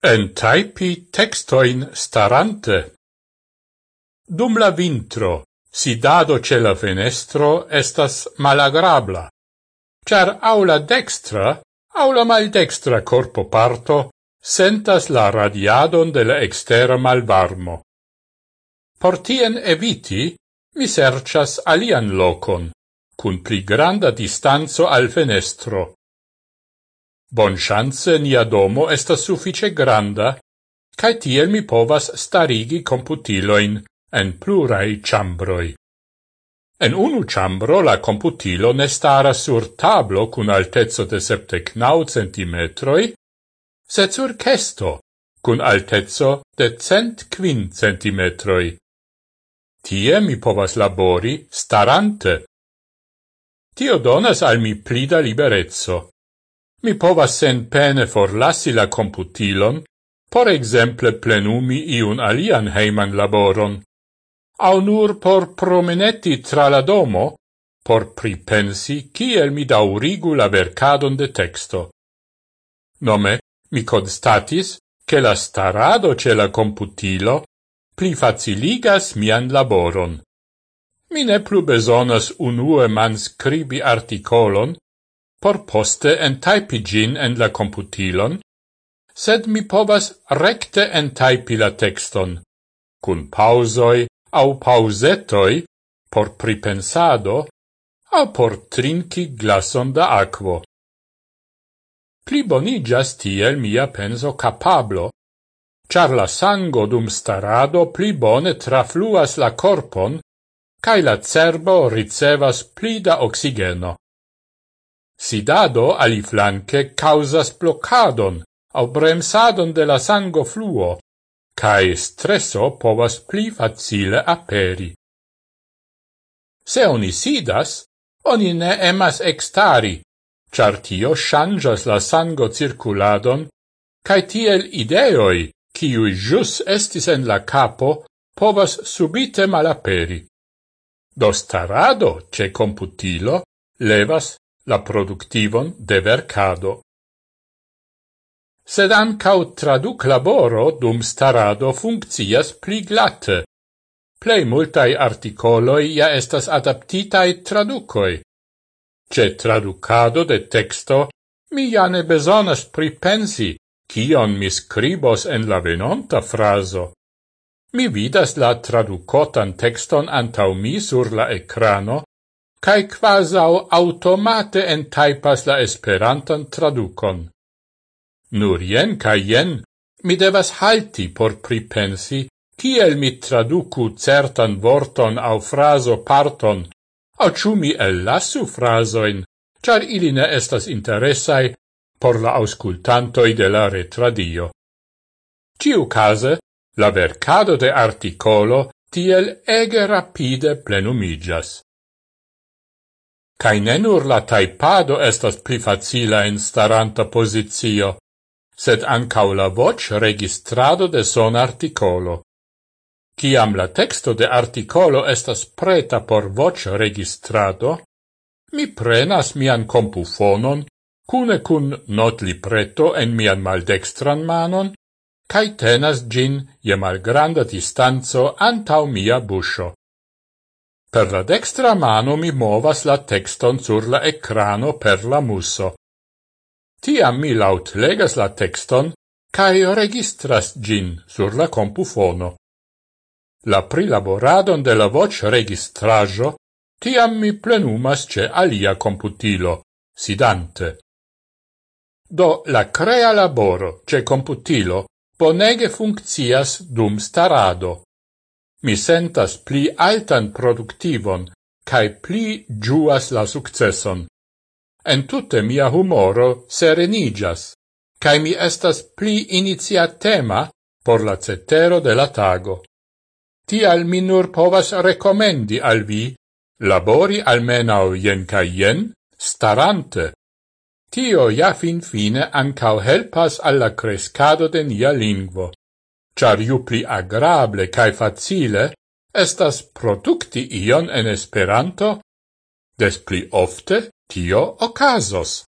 En taipi textoin starante. Dum la vintro, sidado ce la fenestro estas malagrabla, char aula dextra, aula maldextra corpo parto, sentas la radiadon de la extera malvarmo. Portien eviti, mi serchas alian locon, cun pli granda distanzo al fenestro. Bon chance nia domo estas suffice granda, cae tiel mi povas starigi computiloin en plurai chambroi. En unu chambro la computilo ne stara sur tablo cun altezzo de septec nau centimetroi, sed sur cesto cun altezzo de cent quin centimetroi. Tie mi povas labori starante. Tio donas al mi plida liberezzo mi povas sen pene forlasi la computilon, por exemple plenumi iun alian heiman laboron, au nur por promenetti tra la domo, por pripensi kiel mi daurigu la vercadon de texto. Nome, mi constatis che la starado ce la computilo pli faciligas mian laboron. Mi ne plu besonas unue man scribi articolon, por poste entaipi gin en la computilon, sed mi povas recte entaipi la texton, cun pausoi au pausetoi por pripensado au por trinci glason da aquo. Pli bonigas tiel mia penso capablo, char la sango dum starado pli bone trafluas la corpon, cae la cerbo ricevas pli da oxigeno. Sidado aliflanque causas blocadon au bremsadon de la sango fluo, cae stresso povas pli facile aperi. Se oni sidas, oni ne emas extari, char tio changas la sango circuladon, cae tiel ideoi, ciui jus estis en la capo, povas subite malaperi. Do starado ce computilo levas la productivon de vercado. Sed ancau traduc laboro dum starado funccias pli glatte. Plei multai articoloi ja estas adaptitai traducoi. Ce traducado de texto mi ja ne besonas pripensi kion mi scribos en la venonta fraso. Mi vidas la traducotan texton antau mi sur la ecrano cae quasau automate entaipas la esperantan traducon. Nur jen cae jen, mi devas halti por pripensi, kiel mi traducu certan vorton au fraso parton, au ciu mi ellassu frasoin, char ili ne estas interessai por la auscultantoi de la retradio. Ciu case, la vercado de articolo tiel ege rapide plenumigas. Cai ne nur la taipado estas pli facila in staranta posizio, sed ancau la voc registrado de son articolo. Ciam la texto de articolo estas preta por voc registrado, mi prenas mian compufonon, cune cun notli preto en mian maldextran manon, cae tenas gin je malgranda distanzo antau mia buscio. Per la dextra mano mi movas la texton sur la ecrano per la muso. Tiam mi laut legas la texton cae registras gin sur la compufono. La prilaboradon de la voc registrajo tiam mi plenumas ce alia computilo, sidante. Do la crea laboro ce computilo bonege funccias dum starado mi sentas pli altan productivon cae pli giuas la successon. En tutte mia humoro serenigas, cae mi estas pli iniziatema por la cetero de la tago. Tial mi nur povas recomendi al vi labori almenau jen cae jen starante. Tio ja fin fine ancau helpas alla crescado de nia lingvo char ju pli agrable cae facile estas producti ion en Esperanto, des pli ofte tio ocasos.